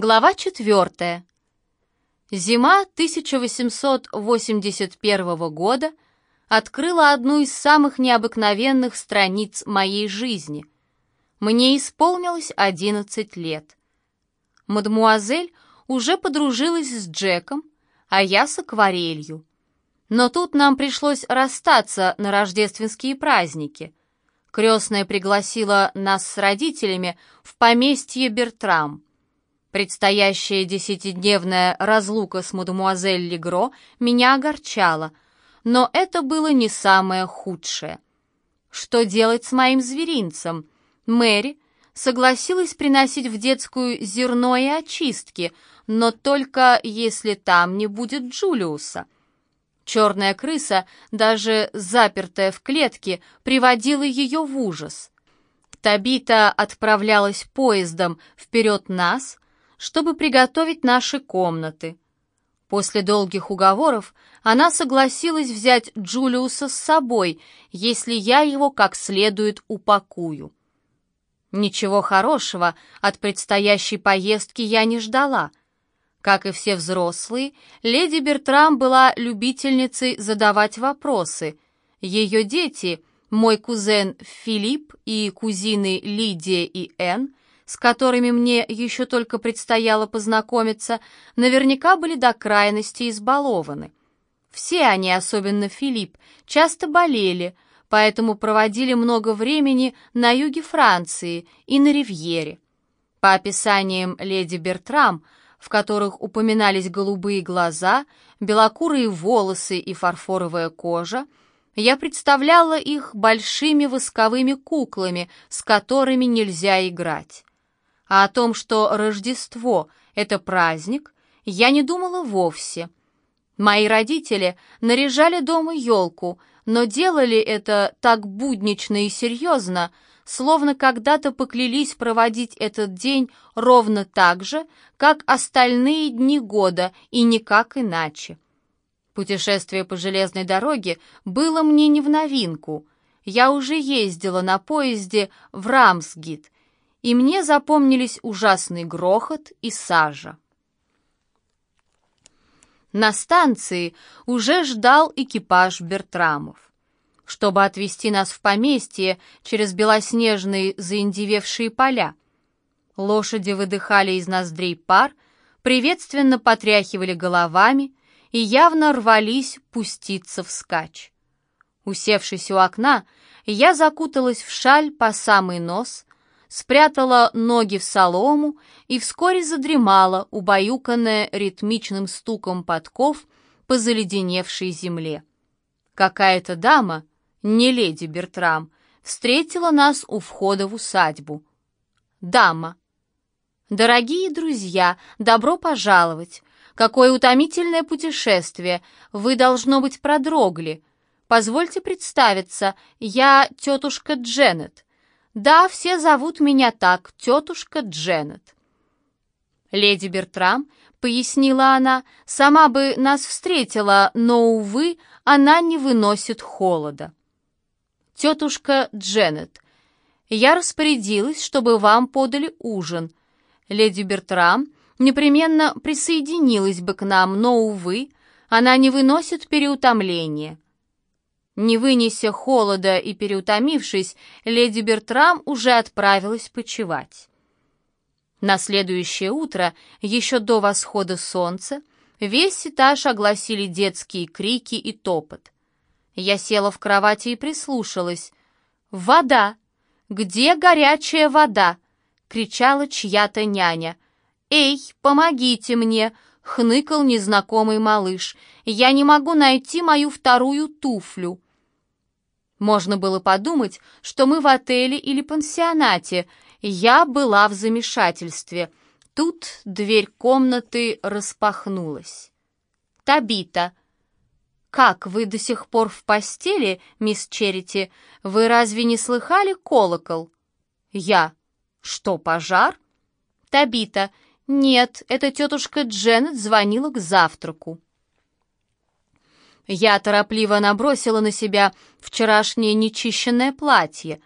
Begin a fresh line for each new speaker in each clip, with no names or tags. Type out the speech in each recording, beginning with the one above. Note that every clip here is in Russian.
Глава 4. Зима 1881 года открыла одну из самых необыкновенных страниц моей жизни. Мне исполнилось 11 лет. Мадмуазель уже подружилась с Джеком, а я с акварелью. Но тут нам пришлось расстаться на рождественские праздники. Крестная пригласила нас с родителями в поместье Бертрам — Предстоящая десятидневная разлука с мадемуазель Легро меня огорчала, но это было не самое худшее. Что делать с моим зверинцем? Мэри согласилась приносить в детскую зерно и очистки, но только если там не будет Джулиуса. Черная крыса, даже запертая в клетке, приводила ее в ужас. Табита отправлялась поездом вперед нас — чтобы приготовить наши комнаты. После долгих уговоров она согласилась взять Джулиуса с собой, если я его как следует упакую. Ничего хорошего от предстоящей поездки я не ждала. Как и все взрослые, леди Бертрам была любительницей задавать вопросы. Ее дети, мой кузен Филипп и кузины Лидия и Энн, с которыми мне еще только предстояло познакомиться, наверняка были до крайности избалованы. Все они, особенно Филипп, часто болели, поэтому проводили много времени на юге Франции и на Ривьере. По описаниям леди Бертрам, в которых упоминались голубые глаза, белокурые волосы и фарфоровая кожа, я представляла их большими восковыми куклами, с которыми нельзя играть. А о том, что Рождество — это праздник, я не думала вовсе. Мои родители наряжали дома елку, но делали это так буднично и серьезно, словно когда-то поклялись проводить этот день ровно так же, как остальные дни года и никак иначе. Путешествие по железной дороге было мне не в новинку. Я уже ездила на поезде в Рамсгит — и мне запомнились ужасный грохот и сажа. На станции уже ждал экипаж Бертрамов. Чтобы отвезти нас в поместье через белоснежные заиндевевшие поля. Лошади выдыхали из ноздрей пар, приветственно потряхивали головами и явно рвались пуститься вскачь. Усевшись у окна, я закуталась в шаль по самый нос спрятала ноги в солому и вскоре задремала, убаюканная ритмичным стуком подков по заледеневшей земле. Какая-то дама, не леди Бертрам, встретила нас у входа в усадьбу. Дама. «Дорогие друзья, добро пожаловать! Какое утомительное путешествие! Вы, должно быть, продрогли. Позвольте представиться, я тетушка Дженнет. «Да, все зовут меня так, тетушка Дженнет». «Леди Бертрам», — пояснила она, — «сама бы нас встретила, но, увы, она не выносит холода». «Тетушка Дженнет, я распорядилась, чтобы вам подали ужин. Леди Бертрам непременно присоединилась бы к нам, но, увы, она не выносит переутомления». Не вынеся холода и переутомившись, леди Бертрам уже отправилась почевать. На следующее утро, еще до восхода солнца, весь этаж огласили детские крики и топот. Я села в кровати и прислушалась. «Вода! Где горячая вода?» — кричала чья-то няня. «Эй, помогите мне!» — хныкал незнакомый малыш. «Я не могу найти мою вторую туфлю». Можно было подумать, что мы в отеле или пансионате. Я была в замешательстве. Тут дверь комнаты распахнулась. «Табита!» «Как, вы до сих пор в постели, мисс Черити? Вы разве не слыхали колокол?» «Я. Что, пожар?» «Табита. Нет, это тетушка Дженнет звонила к завтраку». Я торопливо набросила на себя вчерашнее нечищенное платье.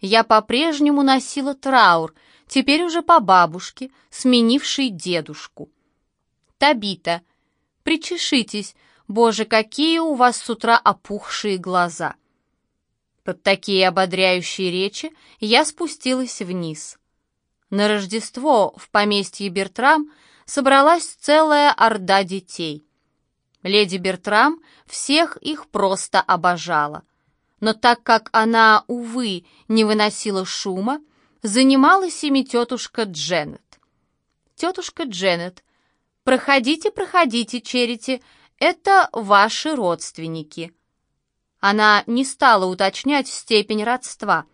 Я по-прежнему носила траур, теперь уже по бабушке, сменившей дедушку. Табита, причешитесь, боже, какие у вас с утра опухшие глаза. Под такие ободряющие речи я спустилась вниз. На Рождество в поместье Бертрам собралась целая орда детей. Леди Бертрам всех их просто обожала. Но так как она, увы, не выносила шума, занималась ими тетушка Дженнет. «Тетушка Дженнет, проходите, проходите, Черити, это ваши родственники». Она не стала уточнять степень родства.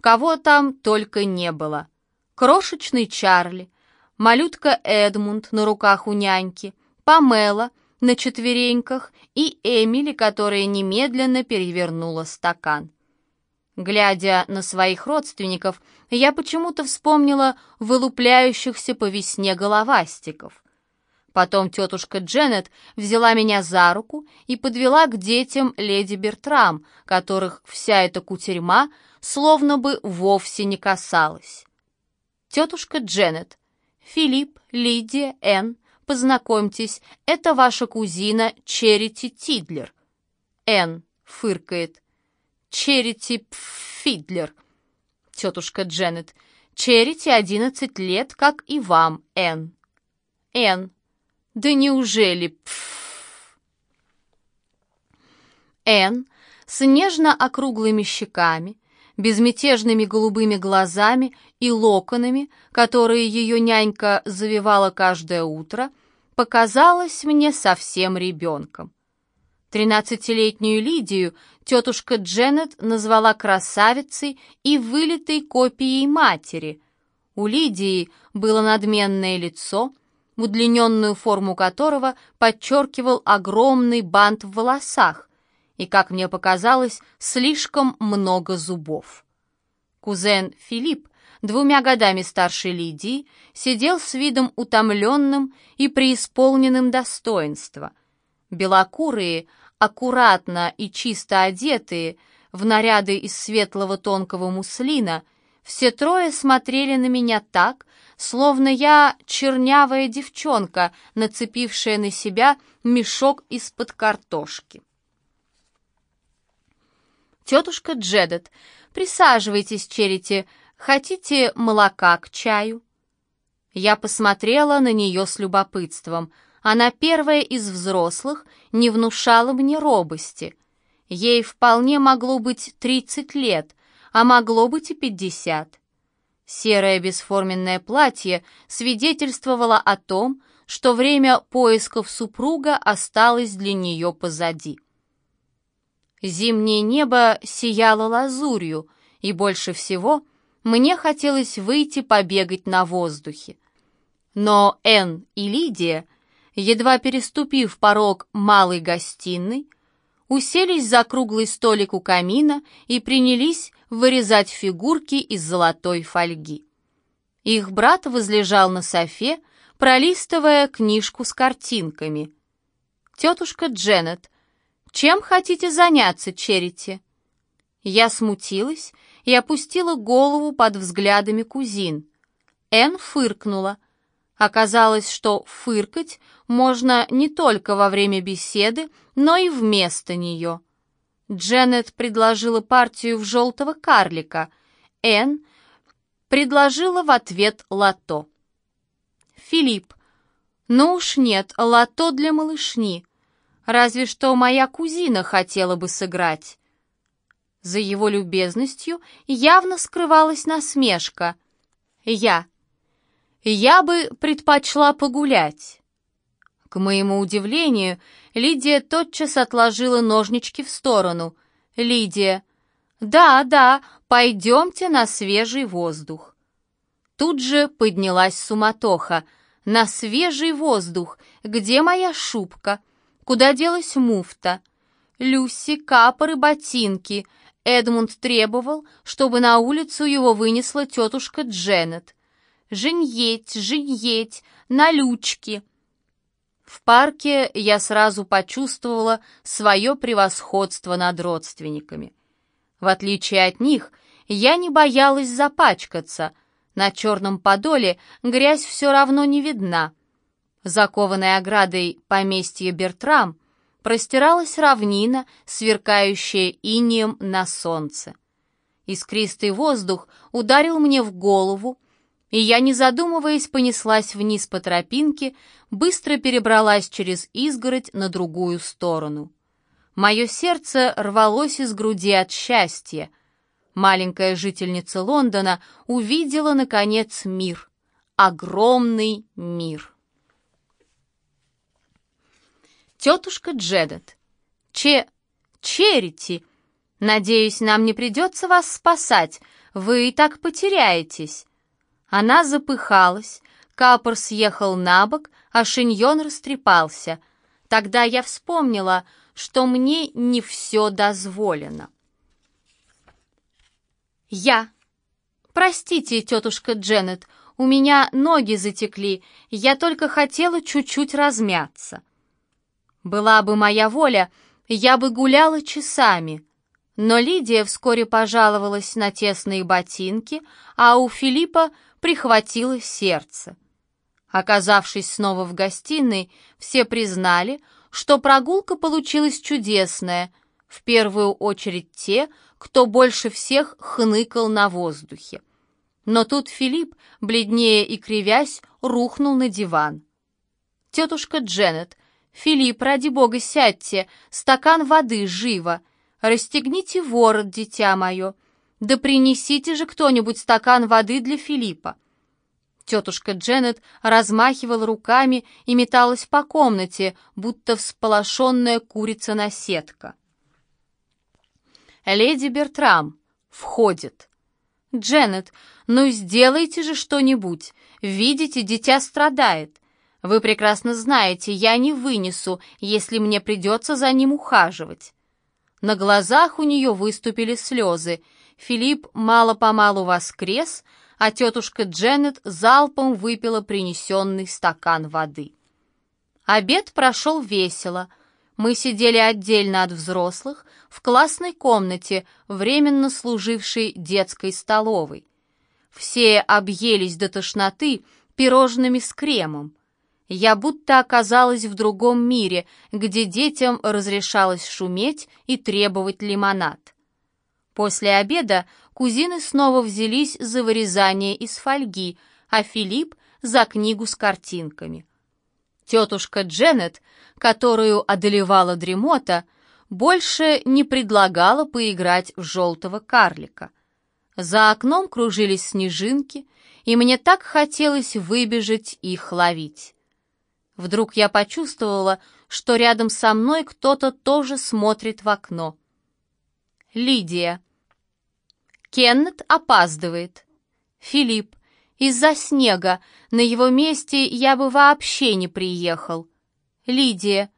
Кого там только не было. Крошечный Чарли, малютка Эдмунд на руках у няньки, Памела — на четвереньках и Эмили, которая немедленно перевернула стакан. Глядя на своих родственников, я почему-то вспомнила вылупляющихся по весне головастиков. Потом тетушка Дженнет взяла меня за руку и подвела к детям леди Бертрам, которых вся эта кутерьма словно бы вовсе не касалась. Тетушка Дженнет, Филипп, Лидия, Энн, Познакомьтесь, это ваша кузина Черити Тидлер. Н. фыркает. Черити Фидлер. Тетушка Дженнет. Черити одиннадцать лет, как и вам, Н. Н. Да неужели? Пф. Н. С нежно-округлыми щеками, безмятежными голубыми глазами и локонами, которые ее нянька завивала каждое утро, показалась мне совсем ребенком. Тринадцатилетнюю Лидию тетушка Дженнет назвала красавицей и вылитой копией матери. У Лидии было надменное лицо, удлиненную форму которого подчеркивал огромный бант в волосах, и, как мне показалось, слишком много зубов. Кузен Филипп, двумя годами старше Лидии, сидел с видом утомленным и преисполненным достоинства. Белокурые, аккуратно и чисто одетые, в наряды из светлого тонкого муслина, все трое смотрели на меня так, словно я чернявая девчонка, нацепившая на себя мешок из-под картошки. «Тетушка Джедет, присаживайтесь, Черити. Хотите молока к чаю?» Я посмотрела на нее с любопытством. Она первая из взрослых не внушала мне робости. Ей вполне могло быть тридцать лет, а могло быть и пятьдесят. Серое бесформенное платье свидетельствовало о том, что время поисков супруга осталось для нее позади. Зимнее небо сияло лазурью, и больше всего мне хотелось выйти побегать на воздухе. Но Энн и Лидия, едва переступив порог малой гостиной, уселись за круглый столик у камина и принялись вырезать фигурки из золотой фольги. Их брат возлежал на софе, пролистывая книжку с картинками. Тетушка Дженнет «Чем хотите заняться, Черити?» Я смутилась и опустила голову под взглядами кузин. Эн фыркнула. Оказалось, что фыркать можно не только во время беседы, но и вместо нее. Дженнет предложила партию в желтого карлика. Эн предложила в ответ лото. Филипп. Ну уж нет, лото для малышни. Разве что моя кузина хотела бы сыграть. За его любезностью явно скрывалась насмешка. Я. Я бы предпочла погулять. К моему удивлению, Лидия тотчас отложила ножнички в сторону. Лидия. «Да, да, пойдемте на свежий воздух». Тут же поднялась суматоха. «На свежий воздух! Где моя шубка?» Куда делась муфта? Люси, капоры, ботинки. Эдмунд требовал, чтобы на улицу его вынесла тетушка Дженнет. «Женьеть, женьеть, на лючки!» В парке я сразу почувствовала свое превосходство над родственниками. В отличие от них, я не боялась запачкаться, На черном подоле грязь все равно не видна. Закованной оградой поместья Бертрам простиралась равнина, сверкающая инием на солнце. Искристый воздух ударил мне в голову, и я, не задумываясь, понеслась вниз по тропинке, быстро перебралась через изгородь на другую сторону. Мое сердце рвалось из груди от счастья. Маленькая жительница Лондона увидела, наконец, мир. Огромный мир. Тетушка Джедет. Че... Черити. Надеюсь, нам не придется вас спасать. Вы и так потеряетесь. Она запыхалась, капор съехал на бок, а шиньон растрепался. Тогда я вспомнила, что мне не все дозволено. Я. Простите, тетушка Дженнет, у меня ноги затекли, я только хотела чуть-чуть размяться. Была бы моя воля, я бы гуляла часами. Но Лидия вскоре пожаловалась на тесные ботинки, а у Филиппа прихватило сердце. Оказавшись снова в гостиной, все признали, что прогулка получилась чудесная, в первую очередь те, кто больше всех хныкал на воздухе. Но тут Филипп, бледнее и кривясь, рухнул на диван. «Тетушка Дженнет, Филипп, ради бога, сядьте, стакан воды, живо! Расстегните ворот, дитя мое! Да принесите же кто-нибудь стакан воды для Филиппа!» Тетушка Дженнет размахивала руками и металась по комнате, будто всполошенная курица-наседка. Леди Бертрам входит. «Дженнет, ну сделайте же что-нибудь. Видите, дитя страдает. Вы прекрасно знаете, я не вынесу, если мне придется за ним ухаживать». На глазах у нее выступили слезы. Филипп мало-помалу воскрес, а тетушка Дженнет залпом выпила принесенный стакан воды. Обед прошел весело. Мы сидели отдельно от взрослых в классной комнате, временно служившей детской столовой. Все объелись до тошноты пирожными с кремом. Я будто оказалась в другом мире, где детям разрешалось шуметь и требовать лимонад. После обеда кузины снова взялись за вырезание из фольги, а Филипп — за книгу с картинками. Тетушка Дженнет, которую одолевала дремота, больше не предлагала поиграть в желтого карлика. За окном кружились снежинки, и мне так хотелось выбежать их ловить. Вдруг я почувствовала, что рядом со мной кто-то тоже смотрит в окно. Лидия. Кеннет опаздывает. Филипп. Из-за снега. На его месте я бы вообще не приехал. Лидия.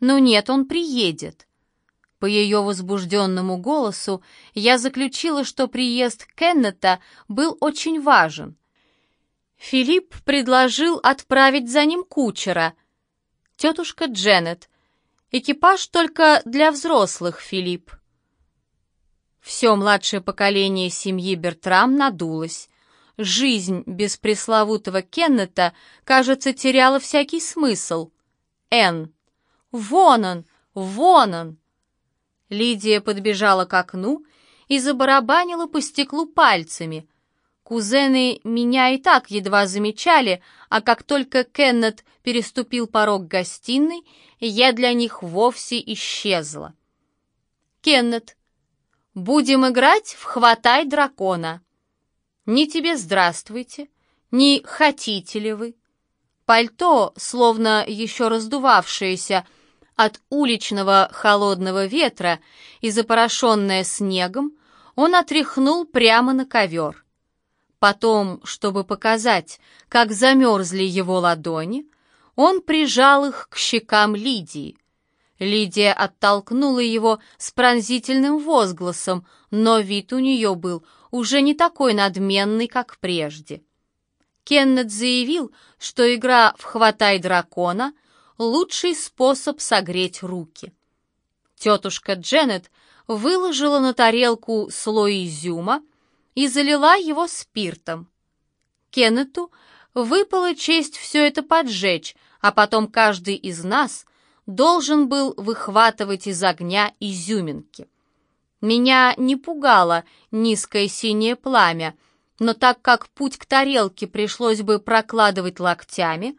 Ну нет, он приедет. По ее возбужденному голосу я заключила, что приезд Кеннета был очень важен. Филипп предложил отправить за ним кучера. Тетушка Дженнет. Экипаж только для взрослых, Филипп. Все младшее поколение семьи Бертрам надулось. Жизнь без пресловутого Кеннета, кажется, теряла всякий смысл. Н. Вон он! Вон он! Лидия подбежала к окну и забарабанила по стеклу пальцами. Кузены меня и так едва замечали, а как только Кеннет переступил порог гостиной, я для них вовсе исчезла. Кеннет, Будем играть в «Хватай дракона». Ни тебе здравствуйте, ни хотите ли вы. Пальто, словно еще раздувавшееся от уличного холодного ветра и запорошенное снегом, он отряхнул прямо на ковер. Потом, чтобы показать, как замерзли его ладони, он прижал их к щекам Лидии, Лидия оттолкнула его с пронзительным возгласом, но вид у нее был уже не такой надменный, как прежде. Кеннет заявил, что игра в «Хватай дракона» — лучший способ согреть руки. Тетушка Дженнет выложила на тарелку слой изюма и залила его спиртом. Кеннету выпала честь все это поджечь, а потом каждый из нас должен был выхватывать из огня изюминки. Меня не пугало низкое синее пламя, но так как путь к тарелке пришлось бы прокладывать локтями,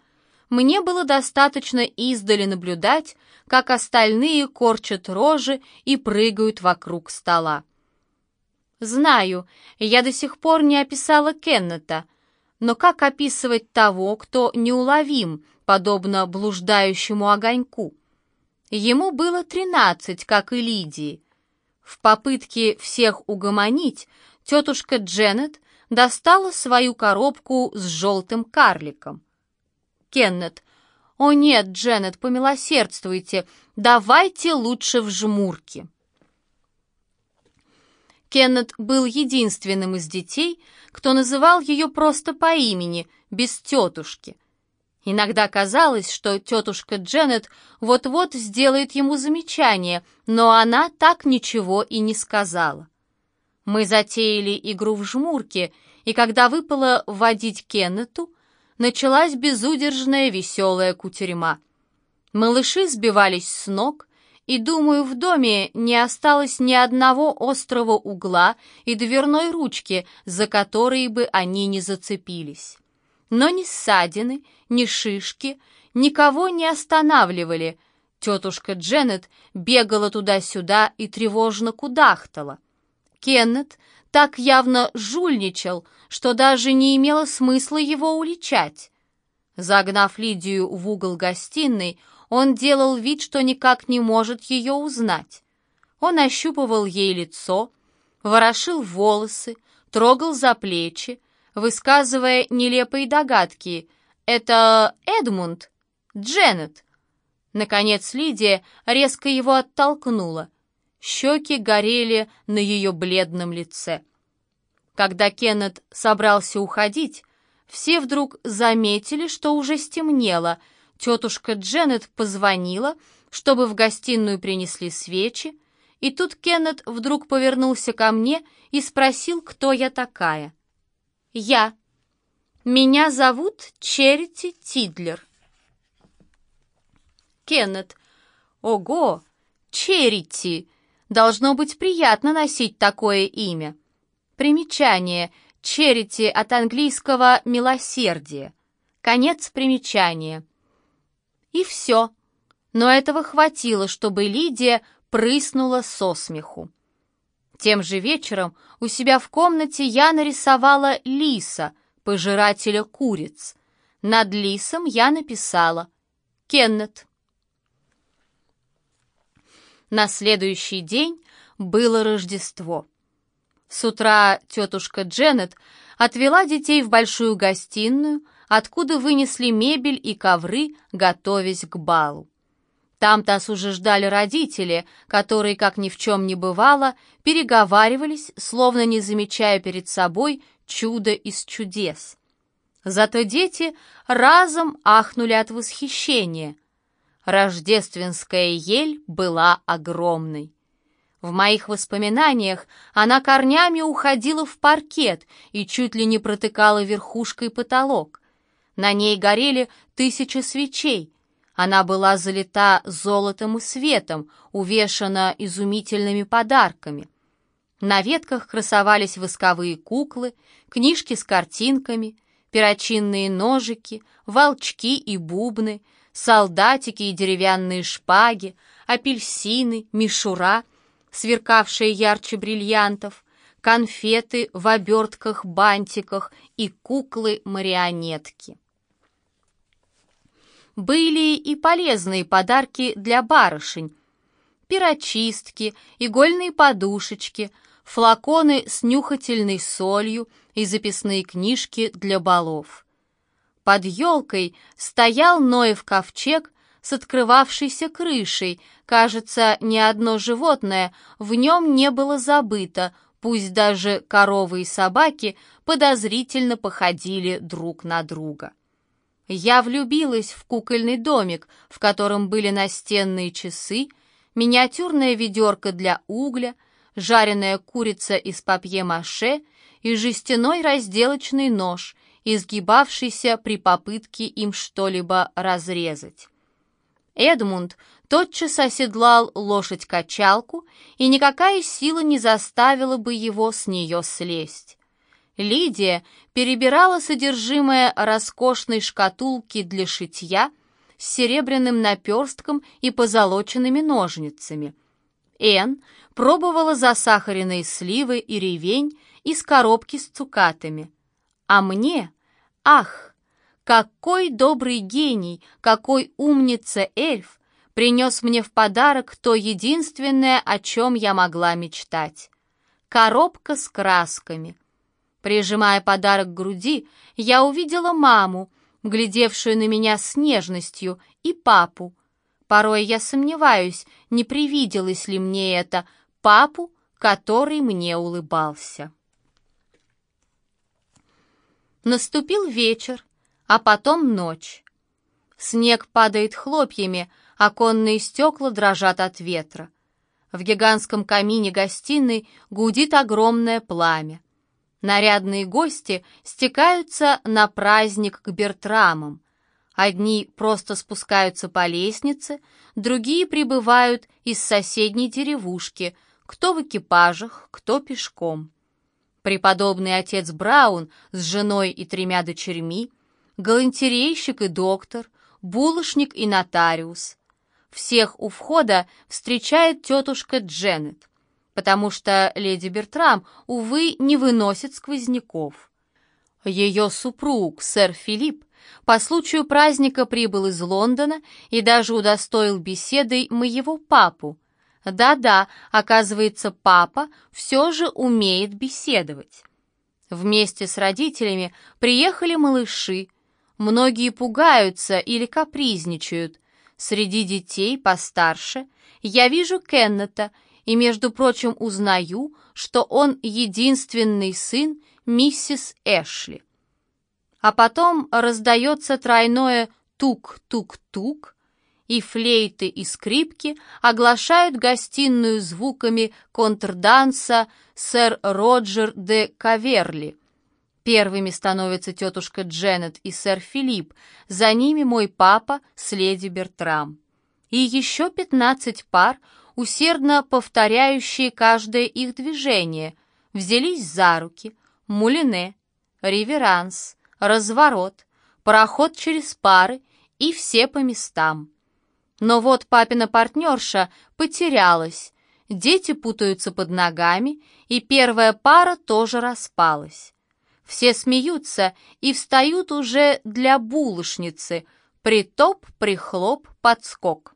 мне было достаточно издали наблюдать, как остальные корчат рожи и прыгают вокруг стола. Знаю, я до сих пор не описала Кеннета, но как описывать того, кто неуловим, подобно блуждающему огоньку? Ему было тринадцать, как и Лидии. В попытке всех угомонить, тетушка Дженнет достала свою коробку с желтым карликом. Кеннет. «О нет, Дженнет, помилосердствуйте, давайте лучше в жмурки». Кеннет был единственным из детей, кто называл ее просто по имени, без тетушки. Иногда казалось, что тетушка Дженнет вот-вот сделает ему замечание, но она так ничего и не сказала. Мы затеяли игру в жмурки, и когда выпало водить Кеннету, началась безудержная веселая кутерьма. Малыши сбивались с ног, и, думаю, в доме не осталось ни одного острого угла и дверной ручки, за которые бы они не зацепились. Но ни ссадины, ни шишки никого не останавливали. Тетушка Дженнет бегала туда-сюда и тревожно кудахтала. Кеннет так явно жульничал, что даже не имело смысла его уличать. Загнав Лидию в угол гостиной, он делал вид, что никак не может ее узнать. Он ощупывал ей лицо, ворошил волосы, трогал за плечи, высказывая нелепые догадки. «Это Эдмунд? Дженнет?» Наконец Лидия резко его оттолкнула. Щеки горели на ее бледном лице. Когда Кеннет собрался уходить, все вдруг заметили, что уже стемнело — Тетушка Дженнет позвонила, чтобы в гостиную принесли свечи, и тут Кеннет вдруг повернулся ко мне и спросил, кто я такая. «Я. Меня зовут Черити Тидлер». Кеннет. «Ого! Черити! Должно быть приятно носить такое имя». Примечание. Черити от английского «милосердие». Конец примечания. И все. Но этого хватило, чтобы Лидия прыснула со смеху. Тем же вечером у себя в комнате я нарисовала лиса, пожирателя куриц. Над лисом я написала «Кеннет». На следующий день было Рождество. С утра тетушка Дженнет отвела детей в большую гостиную, откуда вынесли мебель и ковры, готовясь к балу. Там-то осуждали родители, которые, как ни в чем не бывало, переговаривались, словно не замечая перед собой чудо из чудес. Зато дети разом ахнули от восхищения. Рождественская ель была огромной. В моих воспоминаниях она корнями уходила в паркет и чуть ли не протыкала верхушкой потолок. На ней горели тысячи свечей. Она была залита золотом и светом, увешана изумительными подарками. На ветках красовались восковые куклы, книжки с картинками, перочинные ножики, волчки и бубны, солдатики и деревянные шпаги, апельсины, мишура, сверкавшие ярче бриллиантов, конфеты в обертках-бантиках и куклы-марионетки. Были и полезные подарки для барышень. Перочистки, игольные подушечки, флаконы с нюхательной солью и записные книжки для балов. Под елкой стоял Ноев ковчег с открывавшейся крышей. Кажется, ни одно животное в нем не было забыто, пусть даже коровы и собаки подозрительно походили друг на друга. Я влюбилась в кукольный домик, в котором были настенные часы, миниатюрная ведерко для угля, жареная курица из папье-маше и жестяной разделочный нож, изгибавшийся при попытке им что-либо разрезать. Эдмунд тотчас оседлал лошадь-качалку, и никакая сила не заставила бы его с нее слезть. Лидия перебирала содержимое роскошной шкатулки для шитья с серебряным наперстком и позолоченными ножницами. Энн пробовала засахаренные сливы и ревень из коробки с цукатами. А мне, ах, какой добрый гений, какой умница эльф принес мне в подарок то единственное, о чем я могла мечтать. Коробка с красками. Прижимая подарок к груди, я увидела маму, глядевшую на меня с нежностью, и папу. Порой я сомневаюсь, не привиделось ли мне это, папу, который мне улыбался. Наступил вечер, а потом ночь. Снег падает хлопьями, оконные стекла дрожат от ветра. В гигантском камине гостиной гудит огромное пламя. Нарядные гости стекаются на праздник к Бертрамам. Одни просто спускаются по лестнице, другие прибывают из соседней деревушки, кто в экипажах, кто пешком. Преподобный отец Браун с женой и тремя дочерьми, галантерейщик и доктор, булочник и нотариус. Всех у входа встречает тетушка Дженнет, потому что леди Бертрам, увы, не выносит сквозняков. Ее супруг, сэр Филипп, по случаю праздника прибыл из Лондона и даже удостоил беседой моего папу, да-да, оказывается, папа все же умеет беседовать. Вместе с родителями приехали малыши. Многие пугаются или капризничают. Среди детей постарше я вижу Кеннета и, между прочим, узнаю, что он единственный сын миссис Эшли. А потом раздается тройное тук-тук-тук, и флейты и скрипки оглашают гостиную звуками контрданса сэр Роджер де Каверли. Первыми становятся тетушка Дженнет и сэр Филипп, за ними мой папа с леди Бертрам. И еще пятнадцать пар, усердно повторяющие каждое их движение, взялись за руки, мулине, реверанс, разворот, проход через пары и все по местам. Но вот папина партнерша потерялась, дети путаются под ногами, и первая пара тоже распалась. Все смеются и встают уже для булочницы, притоп, прихлоп, подскок.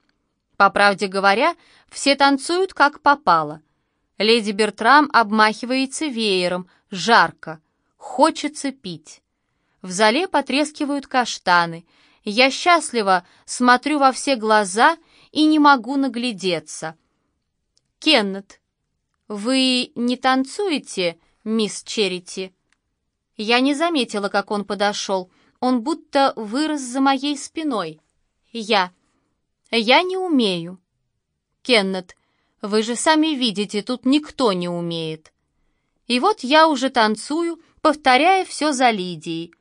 По правде говоря, все танцуют как попало. Леди Бертрам обмахивается веером, жарко, хочется пить. В зале потрескивают каштаны — я счастливо смотрю во все глаза и не могу наглядеться. Кеннет, вы не танцуете, мисс Черити? Я не заметила, как он подошел. Он будто вырос за моей спиной. Я. Я не умею. Кеннет, вы же сами видите, тут никто не умеет. И вот я уже танцую, повторяя все за Лидией.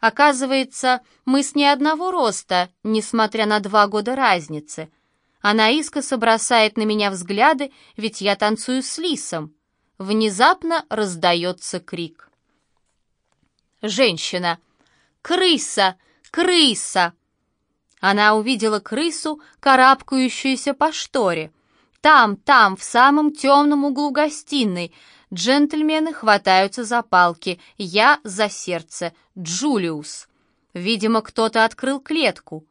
Оказывается, мы с ней одного роста, несмотря на два года разницы. Она искоса бросает на меня взгляды, ведь я танцую с лисом. Внезапно раздается крик. Женщина. «Крыса! Крыса!» Она увидела крысу, карабкающуюся по шторе. Там, там, в самом темном углу гостиной, Джентльмены хватаются за палки, я за сердце. Джулиус. Видимо, кто-то открыл клетку.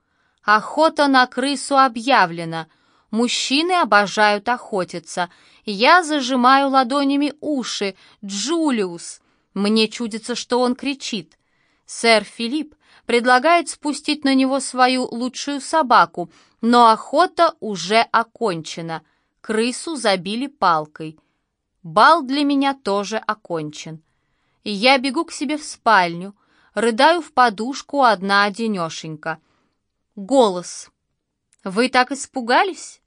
Охота на крысу объявлена. Мужчины обожают охотиться. Я зажимаю ладонями уши. Джулиус. Мне чудится, что он кричит. Сэр Филипп предлагает спустить на него свою лучшую собаку, но охота уже окончена. Крысу забили палкой. Бал для меня тоже окончен. Я бегу к себе в спальню, рыдаю в подушку одна-одинешенька. Голос. «Вы так испугались?»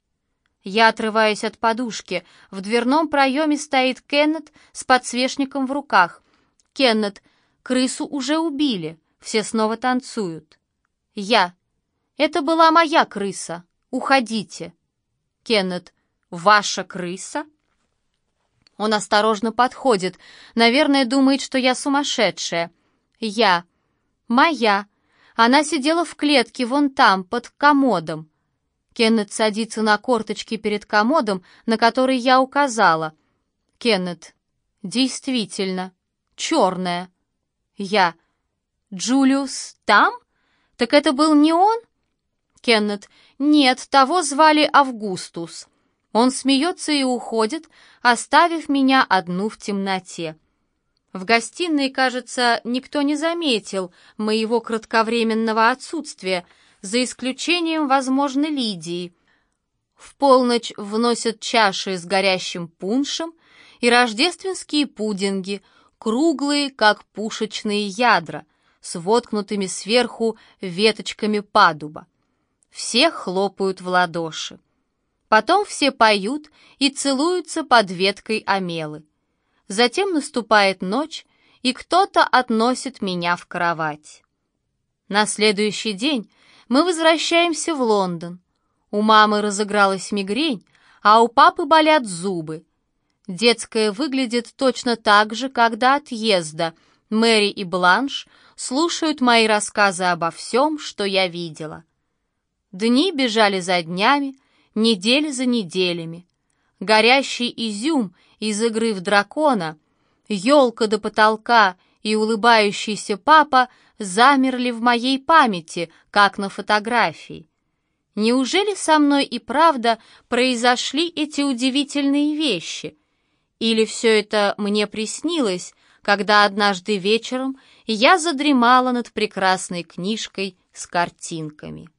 Я отрываюсь от подушки. В дверном проеме стоит Кеннет с подсвечником в руках. «Кеннет, Крысу уже убили, все снова танцуют. Я. Это была моя крыса. Уходите. Кеннет. Ваша крыса? Он осторожно подходит. Наверное, думает, что я сумасшедшая. Я. Моя. Она сидела в клетке вон там, под комодом. Кеннет садится на корточки перед комодом, на который я указала. Кеннет. Действительно. Черная. Я. Джулиус там? Так это был не он? Кеннет. Нет, того звали Августус. Он смеется и уходит, оставив меня одну в темноте. В гостиной, кажется, никто не заметил моего кратковременного отсутствия, за исключением, возможно, Лидии. В полночь вносят чаши с горящим пуншем и рождественские пудинги, круглые, как пушечные ядра, с воткнутыми сверху веточками падуба. Все хлопают в ладоши. Потом все поют и целуются под веткой омелы. Затем наступает ночь, и кто-то относит меня в кровать. На следующий день мы возвращаемся в Лондон. У мамы разыгралась мигрень, а у папы болят зубы. Детская выглядит точно так же, как до отъезда. Мэри и Бланш слушают мои рассказы обо всем, что я видела. Дни бежали за днями, недели за неделями. Горящий изюм из игры в дракона, елка до потолка и улыбающийся папа замерли в моей памяти, как на фотографии. Неужели со мной и правда произошли эти удивительные вещи? Или все это мне приснилось, когда однажды вечером я задремала над прекрасной книжкой с картинками?